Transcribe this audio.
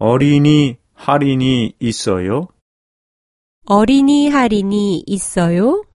어린이 할인이 있어요? 어린이 할인이 있어요?